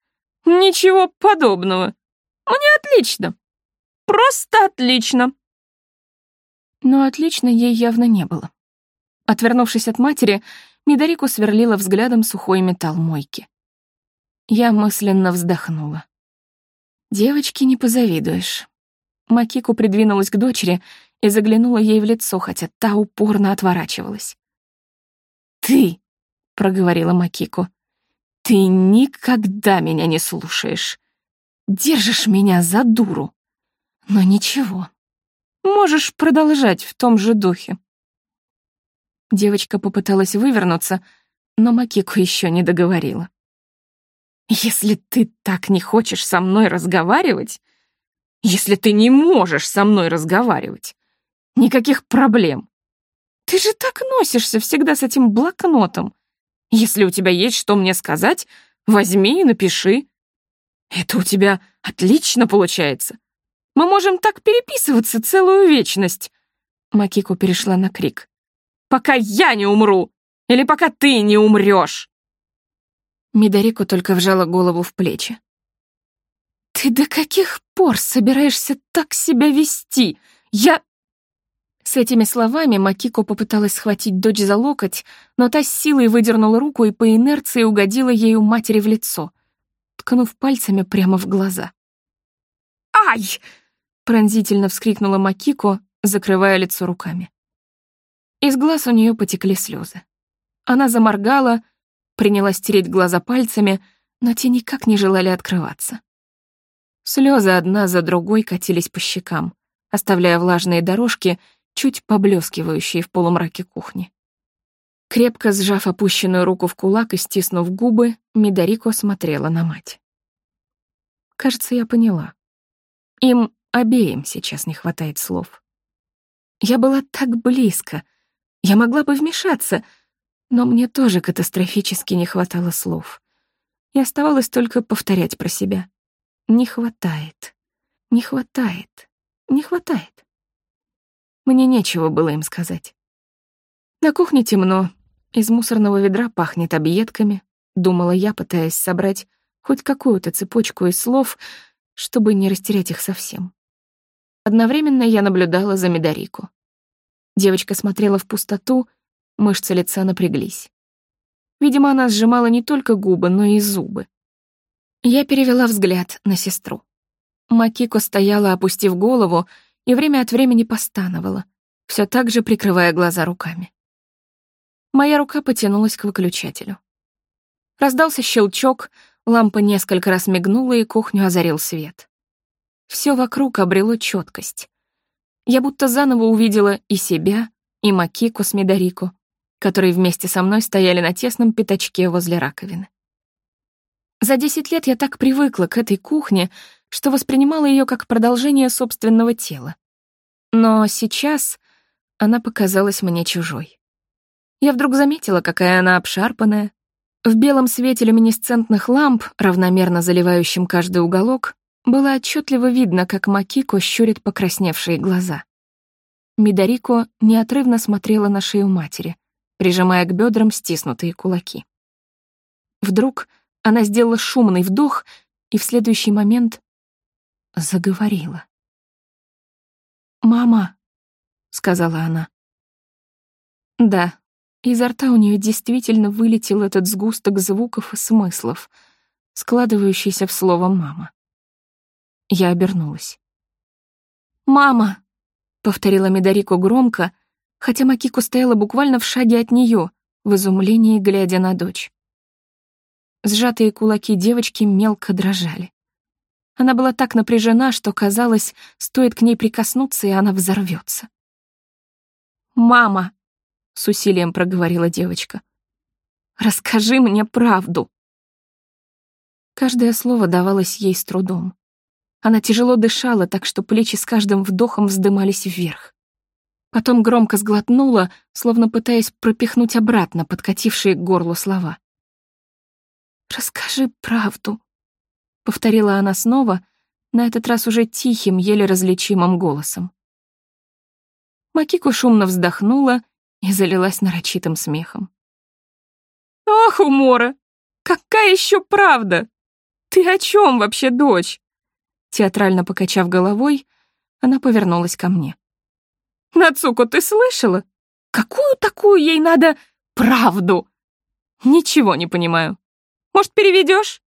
Ничего подобного. Мне отлично. Просто отлично». Но отлично ей явно не было. Отвернувшись от матери, Мидарику сверлила взглядом сухой металл мойки. Я мысленно вздохнула. Девочки не позавидуешь. Макику придвинулась к дочери и заглянула ей в лицо, хотя та упорно отворачивалась. «Ты!» — проговорила Макику. «Ты никогда меня не слушаешь. Держишь меня за дуру. Но ничего, можешь продолжать в том же духе». Девочка попыталась вывернуться, но Макику еще не договорила. «Если ты так не хочешь со мной разговаривать, если ты не можешь со мной разговаривать? Никаких проблем. Ты же так носишься всегда с этим блокнотом. Если у тебя есть что мне сказать, возьми и напиши. Это у тебя отлично получается. Мы можем так переписываться целую вечность. Макико перешла на крик. Пока я не умру! Или пока ты не умрешь! Мидарико только вжала голову в плечи. «Ты до каких пор собираешься так себя вести? Я...» С этими словами Макико попыталась схватить дочь за локоть, но та с силой выдернула руку и по инерции угодила ею матери в лицо, ткнув пальцами прямо в глаза. «Ай!» — пронзительно вскрикнула Макико, закрывая лицо руками. Из глаз у нее потекли слезы. Она заморгала, принялась тереть глаза пальцами, но те никак не желали открываться. Слезы одна за другой катились по щекам, оставляя влажные дорожки, чуть поблескивающие в полумраке кухни. Крепко сжав опущенную руку в кулак и стиснув губы, Мидарико смотрела на мать. Кажется, я поняла. Им обеим сейчас не хватает слов. Я была так близко. Я могла бы вмешаться, но мне тоже катастрофически не хватало слов. И оставалось только повторять про себя. Не хватает, не хватает, не хватает. Мне нечего было им сказать. На кухне темно, из мусорного ведра пахнет объедками, думала я, пытаясь собрать хоть какую-то цепочку из слов, чтобы не растерять их совсем. Одновременно я наблюдала за Медорику. Девочка смотрела в пустоту, мышцы лица напряглись. Видимо, она сжимала не только губы, но и зубы. Я перевела взгляд на сестру. Макико стояла, опустив голову, и время от времени постановала, все так же прикрывая глаза руками. Моя рука потянулась к выключателю. Раздался щелчок, лампа несколько раз мигнула, и кухню озарил свет. Все вокруг обрело четкость. Я будто заново увидела и себя, и Макико с Медорико, которые вместе со мной стояли на тесном пятачке возле раковины. За десять лет я так привыкла к этой кухне, что воспринимала ее как продолжение собственного тела. Но сейчас она показалась мне чужой. Я вдруг заметила, какая она обшарпанная. В белом свете люминесцентных ламп, равномерно заливающим каждый уголок, было отчетливо видно, как Макико щурит покрасневшие глаза. Мидарико неотрывно смотрела на шею матери, прижимая к бедрам стиснутые кулаки. Вдруг она сделала шумный вдох и в следующий момент заговорила. «Мама», — сказала она. Да, изо рта у нее действительно вылетел этот сгусток звуков и смыслов, складывающийся в слово «мама». Я обернулась. «Мама!» — повторила Медорико громко, хотя Макико стояла буквально в шаге от нее, в изумлении глядя на дочь. Сжатые кулаки девочки мелко дрожали. Она была так напряжена, что казалось, стоит к ней прикоснуться, и она взорвется. «Мама!» — с усилием проговорила девочка. «Расскажи мне правду!» Каждое слово давалось ей с трудом. Она тяжело дышала, так что плечи с каждым вдохом вздымались вверх. Потом громко сглотнула, словно пытаясь пропихнуть обратно подкатившие к горлу слова. «Расскажи правду», — повторила она снова, на этот раз уже тихим, еле различимым голосом. Макико шумно вздохнула и залилась нарочитым смехом. «Ах, Умора! Какая еще правда? Ты о чем вообще, дочь?» Театрально покачав головой, она повернулась ко мне. «Нацуко, ты слышала? Какую такую ей надо правду? Ничего не понимаю. Может, переведешь?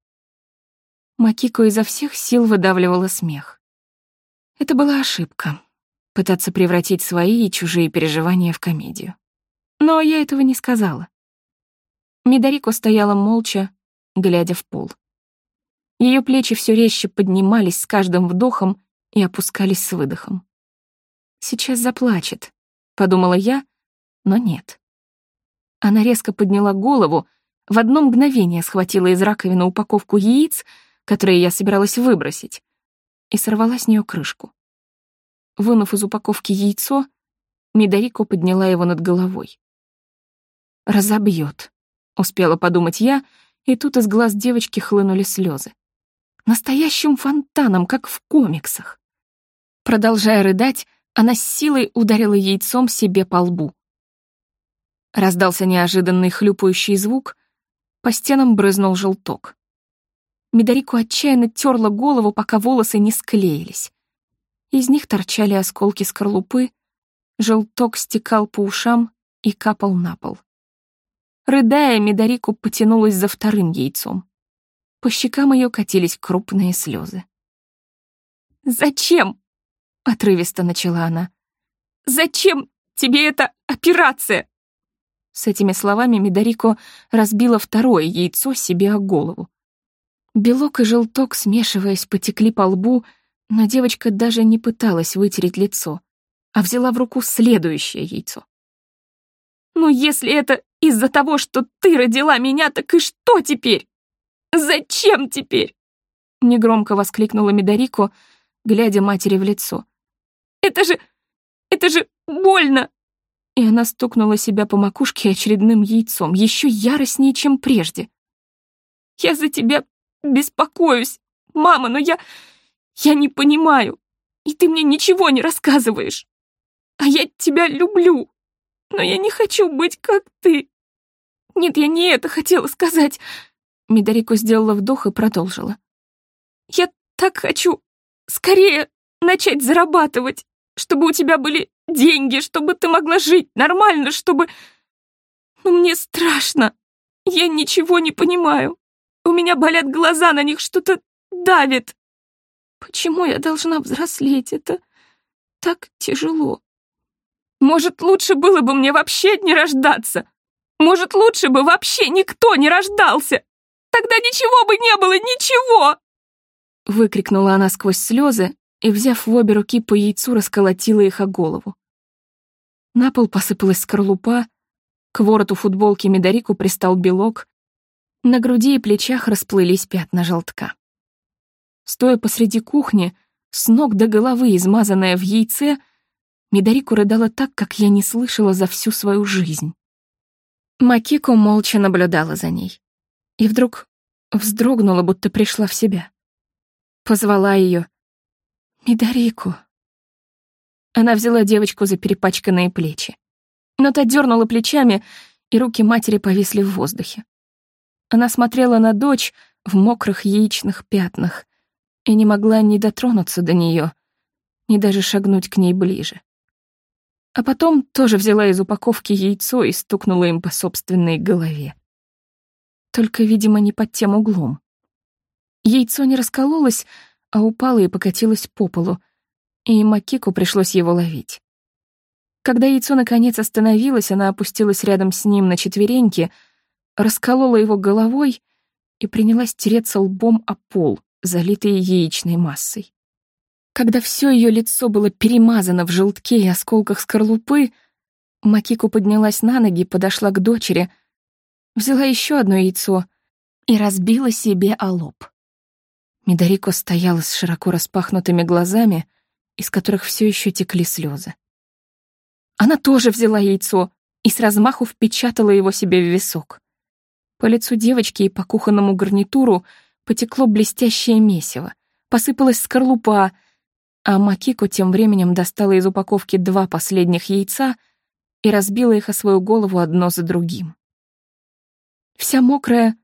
Макико изо всех сил выдавливала смех. Это была ошибка — пытаться превратить свои и чужие переживания в комедию. Но я этого не сказала. Мидарико стояла молча, глядя в пол. Ее плечи все резче поднимались с каждым вдохом и опускались с выдохом. «Сейчас заплачет», — подумала я, но нет. Она резко подняла голову, в одно мгновение схватила из раковины упаковку яиц, которые я собиралась выбросить, и сорвала с нее крышку. Вынув из упаковки яйцо, Мидарико подняла его над головой. «Разобьет», — успела подумать я, и тут из глаз девочки хлынули слезы настоящим фонтаном, как в комиксах. Продолжая рыдать, она с силой ударила яйцом себе по лбу. Раздался неожиданный хлюпающий звук, по стенам брызнул желток. Медорику отчаянно терла голову, пока волосы не склеились. Из них торчали осколки скорлупы, желток стекал по ушам и капал на пол. Рыдая, Медорику потянулась за вторым яйцом. По щекам ее катились крупные слезы. «Зачем?» — отрывисто начала она. «Зачем тебе эта операция?» С этими словами Медорико разбила второе яйцо себе о голову. Белок и желток, смешиваясь, потекли по лбу, но девочка даже не пыталась вытереть лицо, а взяла в руку следующее яйцо. «Ну, если это из-за того, что ты родила меня, так и что теперь?» Зачем теперь?» Негромко воскликнула Медорико, глядя матери в лицо. «Это же... это же больно!» И она стукнула себя по макушке очередным яйцом, еще яростнее, чем прежде. «Я за тебя беспокоюсь, мама, но я... я не понимаю, и ты мне ничего не рассказываешь. А я тебя люблю, но я не хочу быть как ты. Нет, я не это хотела сказать. Мидарико сделала вдох и продолжила. «Я так хочу скорее начать зарабатывать, чтобы у тебя были деньги, чтобы ты могла жить нормально, чтобы... Но мне страшно. Я ничего не понимаю. У меня болят глаза, на них что-то давит. Почему я должна взрослеть? Это так тяжело. Может, лучше было бы мне вообще не рождаться? Может, лучше бы вообще никто не рождался?» Тогда ничего бы не было, ничего!» Выкрикнула она сквозь слезы и, взяв в обе руки по яйцу, расколотила их о голову. На пол посыпалась скорлупа, к вороту футболки Медорику пристал белок, на груди и плечах расплылись пятна желтка. Стоя посреди кухни, с ног до головы измазанная в яйце, Медорику рыдала так, как я не слышала за всю свою жизнь. Макико молча наблюдала за ней и вдруг вздрогнула, будто пришла в себя. Позвала ее. «Мидарику». Она взяла девочку за перепачканные плечи. Но та дернула плечами, и руки матери повисли в воздухе. Она смотрела на дочь в мокрых яичных пятнах и не могла ни дотронуться до нее, ни даже шагнуть к ней ближе. А потом тоже взяла из упаковки яйцо и стукнула им по собственной голове только, видимо, не под тем углом. Яйцо не раскололось, а упало и покатилось по полу, и Макику пришлось его ловить. Когда яйцо наконец остановилось, она опустилась рядом с ним на четвереньки, расколола его головой и принялась тереться лбом о пол, залитые яичной массой. Когда все ее лицо было перемазано в желтке и осколках скорлупы, Макику поднялась на ноги, подошла к дочери, взяла еще одно яйцо и разбила себе о лоб. Медорико стояла с широко распахнутыми глазами, из которых все еще текли слезы. Она тоже взяла яйцо и с размаху впечатала его себе в висок. По лицу девочки и по кухонному гарнитуру потекло блестящее месиво, посыпалась скорлупа, а Макико тем временем достала из упаковки два последних яйца и разбила их о свою голову одно за другим. Вся мокрая,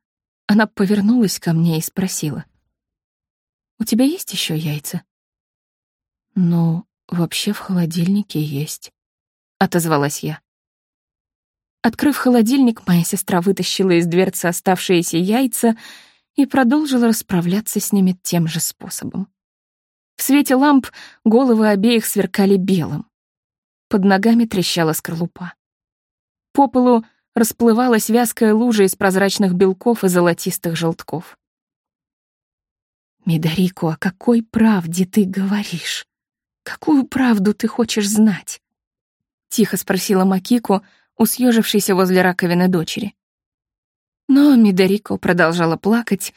она повернулась ко мне и спросила. «У тебя есть еще яйца?» «Ну, вообще в холодильнике есть», — отозвалась я. Открыв холодильник, моя сестра вытащила из дверцы оставшиеся яйца и продолжила расправляться с ними тем же способом. В свете ламп головы обеих сверкали белым. Под ногами трещала скорлупа. По полу расплывалась вязкая лужа из прозрачных белков и золотистых желтков. «Мидарико, о какой правде ты говоришь? Какую правду ты хочешь знать?» — тихо спросила Макико, усъежившейся возле раковины дочери. Но Мидарико продолжала плакать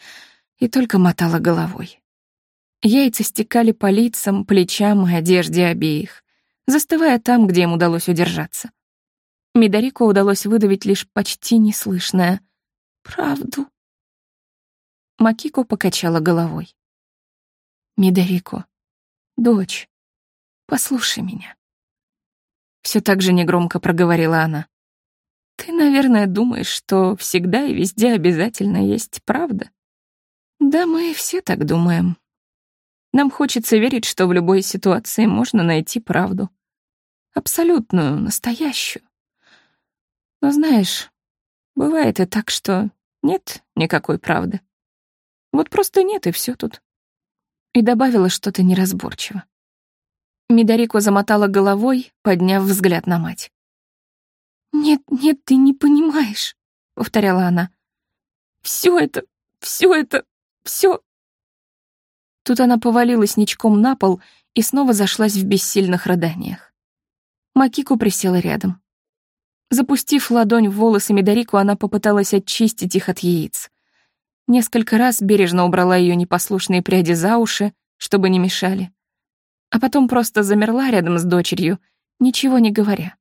и только мотала головой. Яйца стекали по лицам, плечам и одежде обеих, застывая там, где им удалось удержаться. Мидарико удалось выдавить лишь почти неслышное «Правду». Макико покачала головой. «Мидарико, дочь, послушай меня». Все так же негромко проговорила она. «Ты, наверное, думаешь, что всегда и везде обязательно есть правда?» «Да, мы все так думаем. Нам хочется верить, что в любой ситуации можно найти правду. Абсолютную, настоящую. Но знаешь, бывает и так, что нет никакой правды. Вот просто нет, и все тут. И добавила что-то неразборчиво. Мидарико замотала головой, подняв взгляд на мать. «Нет, нет, ты не понимаешь», — повторяла она. «Все это, все это, все...» Тут она повалилась ничком на пол и снова зашлась в бессильных рыданиях. Макику присела рядом. Запустив ладонь в волосы Медорику, она попыталась очистить их от яиц. Несколько раз бережно убрала ее непослушные пряди за уши, чтобы не мешали. А потом просто замерла рядом с дочерью, ничего не говоря,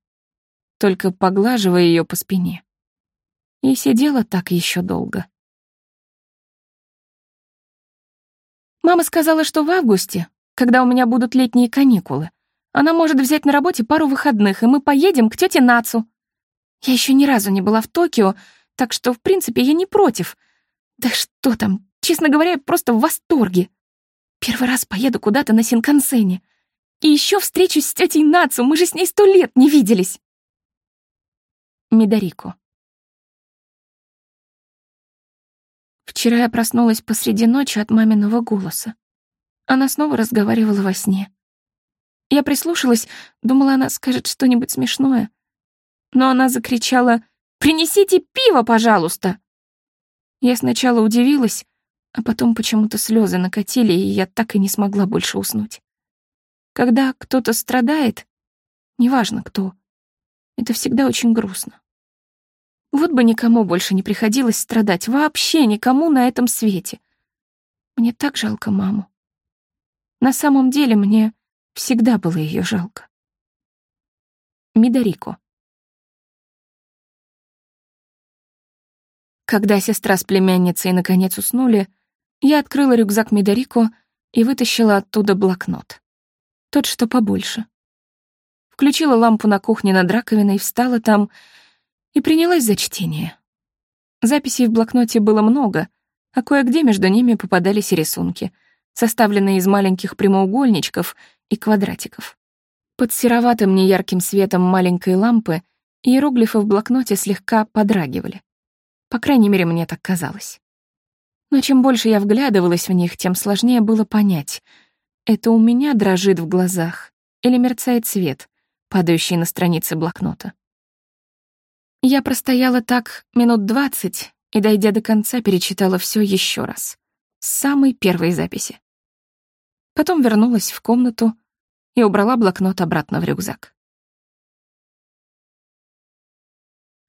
только поглаживая ее по спине. И сидела так еще долго. Мама сказала, что в августе, когда у меня будут летние каникулы, она может взять на работе пару выходных, и мы поедем к тете Нацу. Я еще ни разу не была в Токио, так что, в принципе, я не против. Да что там, честно говоря, я просто в восторге. Первый раз поеду куда-то на Синкансене. И еще встречусь с тетей Нацу, мы же с ней сто лет не виделись. Мидарико. Вчера я проснулась посреди ночи от маминого голоса. Она снова разговаривала во сне. Я прислушалась, думала, она скажет что-нибудь смешное но она закричала «Принесите пиво, пожалуйста!». Я сначала удивилась, а потом почему-то слезы накатили, и я так и не смогла больше уснуть. Когда кто-то страдает, неважно кто, это всегда очень грустно. Вот бы никому больше не приходилось страдать, вообще никому на этом свете. Мне так жалко маму. На самом деле мне всегда было ее жалко. Мидарико. Когда сестра с племянницей наконец уснули, я открыла рюкзак Мидарико и вытащила оттуда блокнот. Тот, что побольше. Включила лампу на кухне над раковиной, встала там и принялась за чтение. Записей в блокноте было много, а кое-где между ними попадались рисунки, составленные из маленьких прямоугольничков и квадратиков. Под сероватым неярким светом маленькой лампы иероглифы в блокноте слегка подрагивали. По крайней мере, мне так казалось. Но чем больше я вглядывалась в них, тем сложнее было понять, это у меня дрожит в глазах или мерцает свет, падающий на страницы блокнота. Я простояла так минут двадцать и, дойдя до конца, перечитала все еще раз. с самой первой записи. Потом вернулась в комнату и убрала блокнот обратно в рюкзак.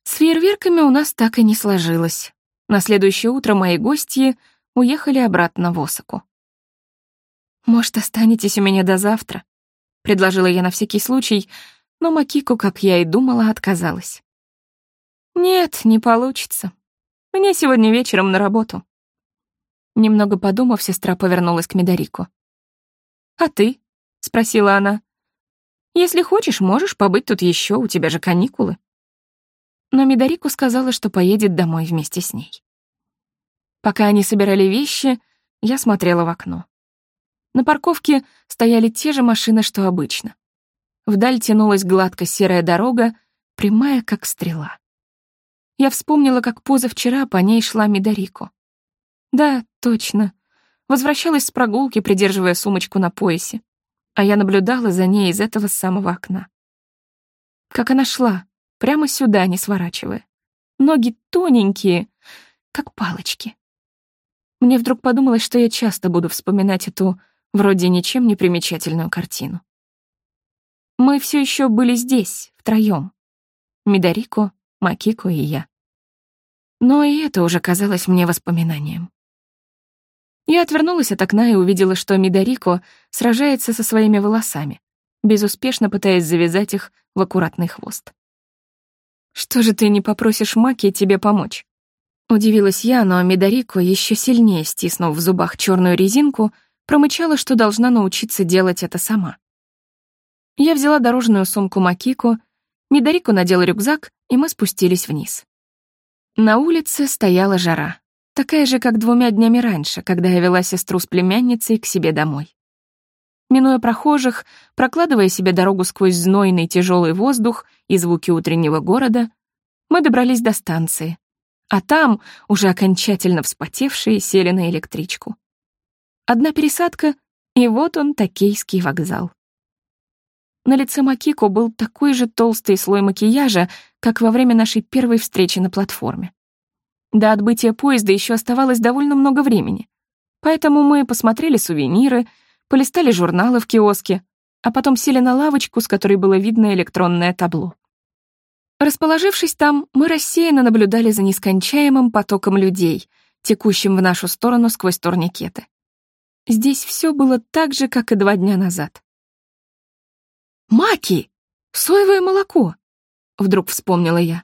С фейерверками у нас так и не сложилось. На следующее утро мои гости уехали обратно в Осаку. «Может, останетесь у меня до завтра?» — предложила я на всякий случай, но Макику, как я и думала, отказалась. «Нет, не получится. Мне сегодня вечером на работу». Немного подумав, сестра повернулась к Медорику. «А ты?» — спросила она. «Если хочешь, можешь побыть тут еще, у тебя же каникулы». Но Медорику сказала, что поедет домой вместе с ней. Пока они собирали вещи, я смотрела в окно. На парковке стояли те же машины, что обычно. Вдаль тянулась гладко серая дорога, прямая, как стрела. Я вспомнила, как позавчера по ней шла Медорико. Да, точно. Возвращалась с прогулки, придерживая сумочку на поясе. А я наблюдала за ней из этого самого окна. Как она шла, прямо сюда, не сворачивая. Ноги тоненькие, как палочки. Мне вдруг подумалось, что я часто буду вспоминать эту вроде ничем не примечательную картину. Мы все еще были здесь, втроем. Мидарико, Макико и я. Но и это уже казалось мне воспоминанием. Я отвернулась от окна и увидела, что Мидарико сражается со своими волосами, безуспешно пытаясь завязать их в аккуратный хвост. «Что же ты не попросишь Маки тебе помочь?» Удивилась я, но Мидарико, еще сильнее стиснув в зубах черную резинку, промычала, что должна научиться делать это сама. Я взяла дорожную сумку Макико, Мидарико надел рюкзак, и мы спустились вниз. На улице стояла жара такая же, как двумя днями раньше, когда я вела сестру с племянницей к себе домой. Минуя прохожих, прокладывая себе дорогу сквозь знойный тяжелый воздух и звуки утреннего города, мы добрались до станции, а там, уже окончательно вспотевшие, сели на электричку. Одна пересадка, и вот он, Токейский вокзал. На лице Макико был такой же толстый слой макияжа, как во время нашей первой встречи на платформе. До отбытия поезда еще оставалось довольно много времени. Поэтому мы посмотрели сувениры, полистали журналы в киоске, а потом сели на лавочку, с которой было видно электронное табло. Расположившись там, мы рассеянно наблюдали за нескончаемым потоком людей, текущим в нашу сторону сквозь турникеты. Здесь все было так же, как и два дня назад. «Маки! Соевое молоко!» — вдруг вспомнила я.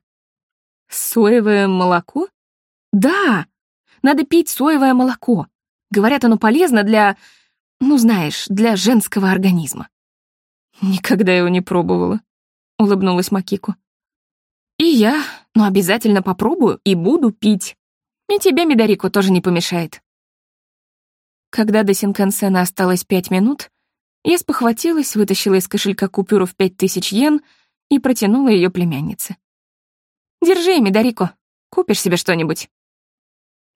«Соевое молоко?» Да, надо пить соевое молоко. Говорят, оно полезно для, ну знаешь, для женского организма. Никогда его не пробовала, улыбнулась Макико. И я, но обязательно попробую и буду пить. И тебе, Медорико, тоже не помешает. Когда до Синкансена осталось пять минут, я спохватилась, вытащила из кошелька купюру в пять тысяч йен и протянула ее племяннице. «Держи, Медорико, купишь себе что-нибудь».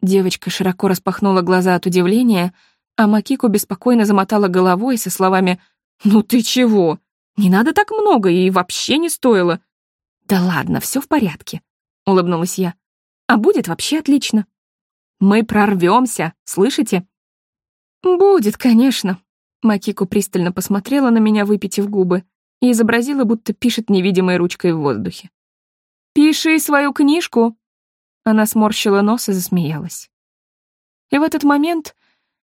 Девочка широко распахнула глаза от удивления, а Макико беспокойно замотала головой со словами «Ну ты чего? Не надо так много, и вообще не стоило». «Да ладно, все в порядке», — улыбнулась я. «А будет вообще отлично. Мы прорвемся, слышите?» «Будет, конечно». Макико пристально посмотрела на меня, выпитив губы, и изобразила, будто пишет невидимой ручкой в воздухе. «Пиши свою книжку», она сморщила нос и засмеялась. И в этот момент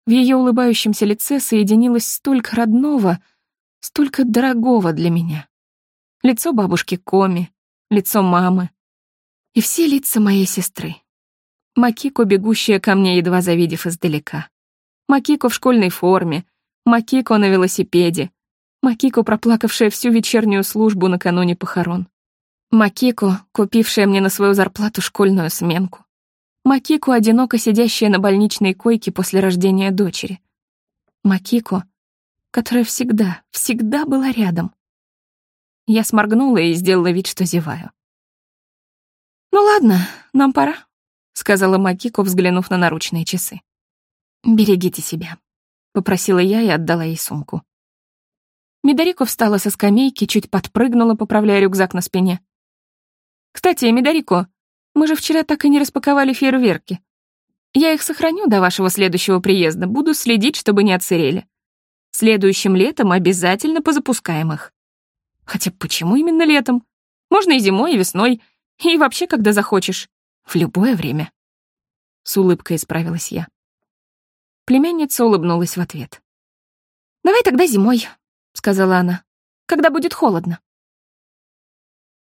в ее улыбающемся лице соединилось столько родного, столько дорогого для меня. Лицо бабушки Коми, лицо мамы и все лица моей сестры. Макико, бегущая ко мне, едва завидев издалека. Макико в школьной форме, Макико на велосипеде, Макико, проплакавшая всю вечернюю службу накануне похорон. Макико, купившая мне на свою зарплату школьную сменку. Макико, одиноко сидящая на больничной койке после рождения дочери. Макико, которая всегда, всегда была рядом. Я сморгнула и сделала вид, что зеваю. «Ну ладно, нам пора», — сказала Макико, взглянув на наручные часы. «Берегите себя», — попросила я и отдала ей сумку. Медорико встала со скамейки, чуть подпрыгнула, поправляя рюкзак на спине. Кстати, Медорико, мы же вчера так и не распаковали фейерверки. Я их сохраню до вашего следующего приезда, буду следить, чтобы не отсырели. Следующим летом обязательно позапускаем их. Хотя почему именно летом? Можно и зимой, и весной, и вообще, когда захочешь. В любое время. С улыбкой исправилась я. Племянница улыбнулась в ответ. «Давай тогда зимой», — сказала она, — «когда будет холодно».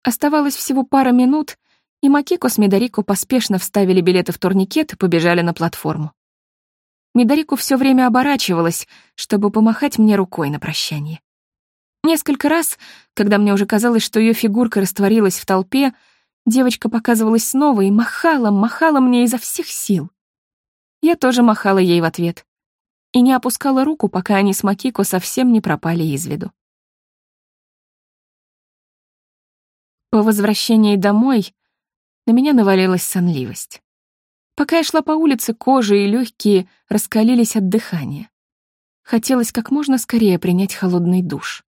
Оставалось всего пара минут, и Макико с Медорико поспешно вставили билеты в турникет и побежали на платформу. Медорико все время оборачивалась, чтобы помахать мне рукой на прощание. Несколько раз, когда мне уже казалось, что ее фигурка растворилась в толпе, девочка показывалась снова и махала, махала мне изо всех сил. Я тоже махала ей в ответ и не опускала руку, пока они с Макико совсем не пропали из виду. По возвращении домой на меня навалилась сонливость. Пока я шла по улице, кожа и легкие раскалились от дыхания. Хотелось как можно скорее принять холодный душ.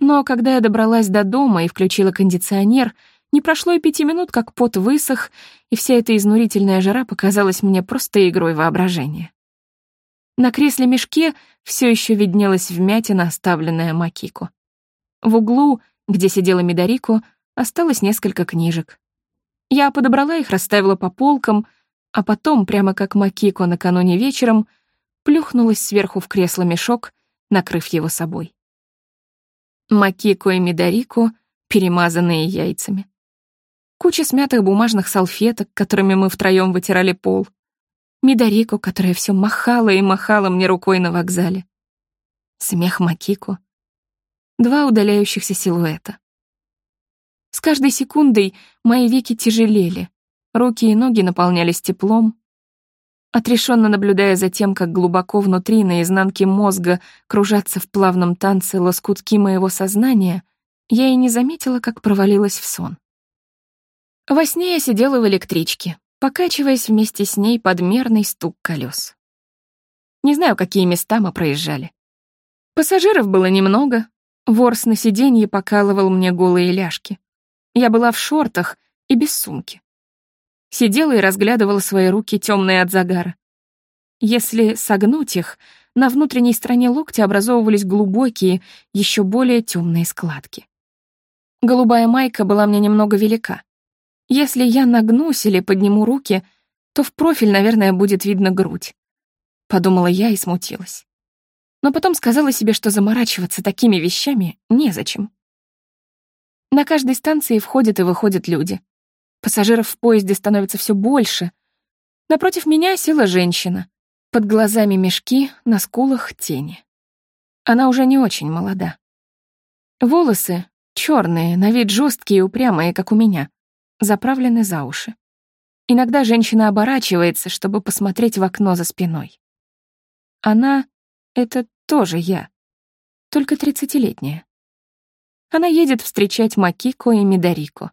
Но когда я добралась до дома и включила кондиционер, не прошло и пяти минут, как пот высох, и вся эта изнурительная жара показалась мне просто игрой воображения. На кресле-мешке все еще виднелась вмятина, оставленная Макико. В углу, где сидела Мидарико, осталось несколько книжек. Я подобрала их, расставила по полкам, а потом, прямо как Макико накануне вечером, плюхнулась сверху в кресло-мешок, накрыв его собой. Макико и Мидарико, перемазанные яйцами. Куча смятых бумажных салфеток, которыми мы втроем вытирали пол. Мидарико, которая все махала и махала мне рукой на вокзале. Смех Макико. Два удаляющихся силуэта. С каждой секундой мои веки тяжелели, руки и ноги наполнялись теплом. Отрешенно наблюдая за тем, как глубоко внутри, на изнанке мозга, кружатся в плавном танце лоскутки моего сознания, я и не заметила, как провалилась в сон. Во сне я сидела в электричке, покачиваясь вместе с ней под мерный стук колес. Не знаю, какие места мы проезжали. Пассажиров было немного, ворс на сиденье покалывал мне голые ляжки. Я была в шортах и без сумки. Сидела и разглядывала свои руки, темные от загара. Если согнуть их, на внутренней стороне локтя образовывались глубокие, еще более темные складки. Голубая майка была мне немного велика. Если я нагнусь или подниму руки, то в профиль, наверное, будет видно грудь. Подумала я и смутилась. Но потом сказала себе, что заморачиваться такими вещами незачем. На каждой станции входят и выходят люди. Пассажиров в поезде становится все больше. Напротив меня села женщина. Под глазами мешки, на скулах тени. Она уже не очень молода. Волосы черные, на вид жесткие и упрямые, как у меня, заправлены за уши. Иногда женщина оборачивается, чтобы посмотреть в окно за спиной. Она — это тоже я, только тридцатилетняя. Она едет встречать Макико и Мидарико.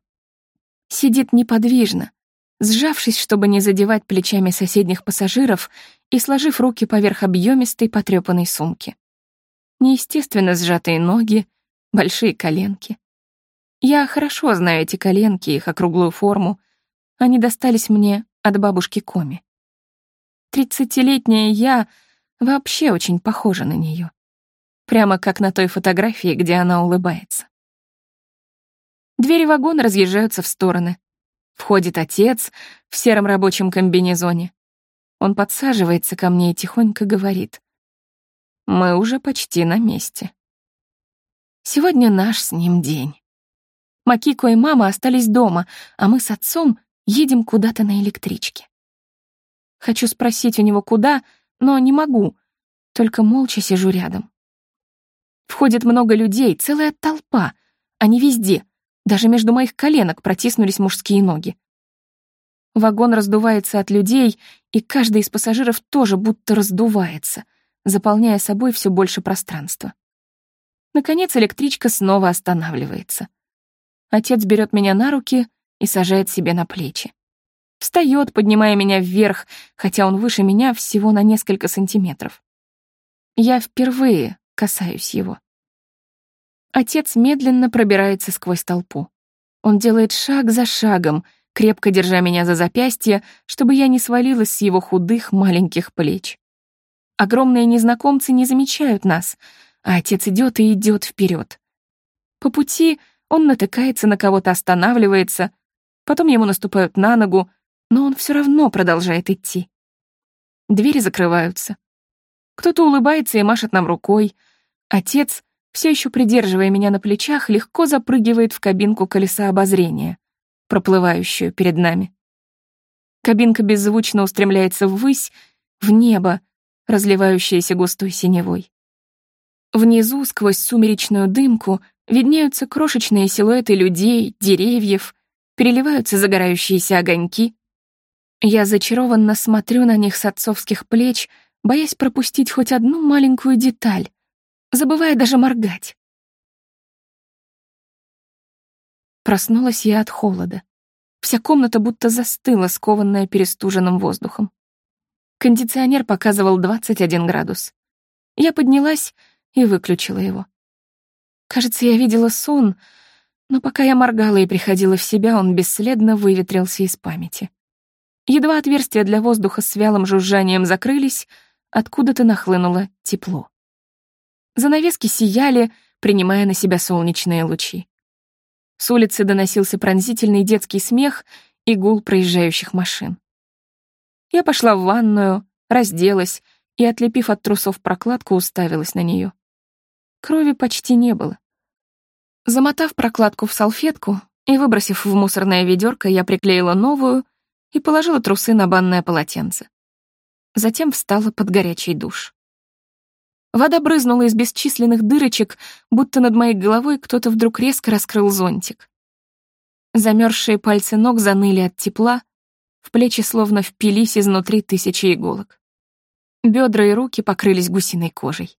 Сидит неподвижно, сжавшись, чтобы не задевать плечами соседних пассажиров и сложив руки поверх объемистой потрепанной сумки. Неестественно сжатые ноги, большие коленки. Я хорошо знаю эти коленки, их округлую форму. Они достались мне от бабушки Коми. Тридцатилетняя я вообще очень похожа на нее. Прямо как на той фотографии, где она улыбается. Двери вагона разъезжаются в стороны. Входит отец в сером рабочем комбинезоне. Он подсаживается ко мне и тихонько говорит. «Мы уже почти на месте». Сегодня наш с ним день. Макико и мама остались дома, а мы с отцом едем куда-то на электричке. Хочу спросить у него, куда, но не могу, только молча сижу рядом. Входит много людей, целая толпа, они везде — даже между моих коленок протиснулись мужские ноги. Вагон раздувается от людей, и каждый из пассажиров тоже будто раздувается, заполняя собой все больше пространства. Наконец электричка снова останавливается. Отец берет меня на руки и сажает себе на плечи. Встает, поднимая меня вверх, хотя он выше меня всего на несколько сантиметров. Я впервые касаюсь его. Отец медленно пробирается сквозь толпу. Он делает шаг за шагом, крепко держа меня за запястье, чтобы я не свалилась с его худых маленьких плеч. Огромные незнакомцы не замечают нас, а отец идет и идет вперед. По пути он натыкается на кого-то, останавливается, потом ему наступают на ногу, но он все равно продолжает идти. Двери закрываются. Кто-то улыбается и машет нам рукой. Отец, все еще придерживая меня на плечах, легко запрыгивает в кабинку колеса обозрения, проплывающую перед нами. Кабинка беззвучно устремляется ввысь, в небо, разливающееся густой синевой. Внизу, сквозь сумеречную дымку, виднеются крошечные силуэты людей, деревьев, переливаются загорающиеся огоньки. Я зачарованно смотрю на них с отцовских плеч, боясь пропустить хоть одну маленькую деталь, забывая даже моргать. Проснулась я от холода. Вся комната будто застыла, скованная перестуженным воздухом. Кондиционер показывал 21 градус. Я поднялась и выключила его. Кажется, я видела сон, но пока я моргала и приходила в себя, он бесследно выветрился из памяти. Едва отверстия для воздуха с вялым жужжанием закрылись, откуда-то нахлынуло тепло. Занавески сияли, принимая на себя солнечные лучи. С улицы доносился пронзительный детский смех и гул проезжающих машин. Я пошла в ванную, разделась и, отлепив от трусов прокладку, уставилась на нее. Крови почти не было. Замотав прокладку в салфетку и выбросив в мусорное ведерко, я приклеила новую и положила трусы на банное полотенце. Затем встала под горячий душ. Вода брызнула из бесчисленных дырочек, будто над моей головой кто-то вдруг резко раскрыл зонтик. Замерзшие пальцы ног заныли от тепла, в плечи словно впились изнутри тысячи иголок. Бедра и руки покрылись гусиной кожей.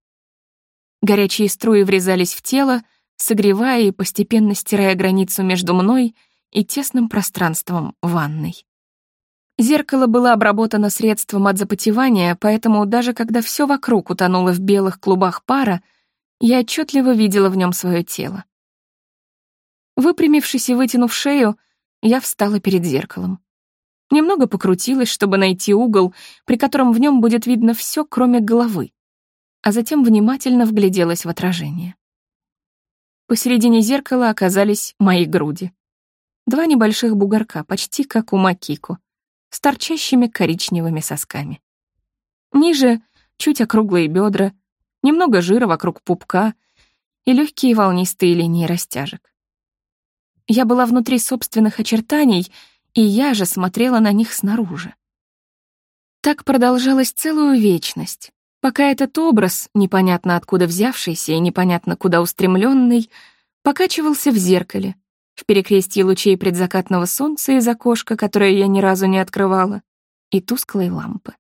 Горячие струи врезались в тело, согревая и постепенно стирая границу между мной и тесным пространством ванной. Зеркало было обработано средством от запотевания, поэтому даже когда все вокруг утонуло в белых клубах пара, я отчетливо видела в нем свое тело. Выпрямившись и вытянув шею, я встала перед зеркалом. Немного покрутилась, чтобы найти угол, при котором в нем будет видно все, кроме головы а затем внимательно вгляделась в отражение. Посередине зеркала оказались мои груди. Два небольших бугорка, почти как у Макико, с торчащими коричневыми сосками. Ниже чуть округлые бедра, немного жира вокруг пупка и легкие волнистые линии растяжек. Я была внутри собственных очертаний, и я же смотрела на них снаружи. Так продолжалось целую вечность, пока этот образ, непонятно откуда взявшийся и непонятно куда устремленный, покачивался в зеркале, в перекрестье лучей предзакатного солнца из окошка, которое я ни разу не открывала, и тусклой лампы.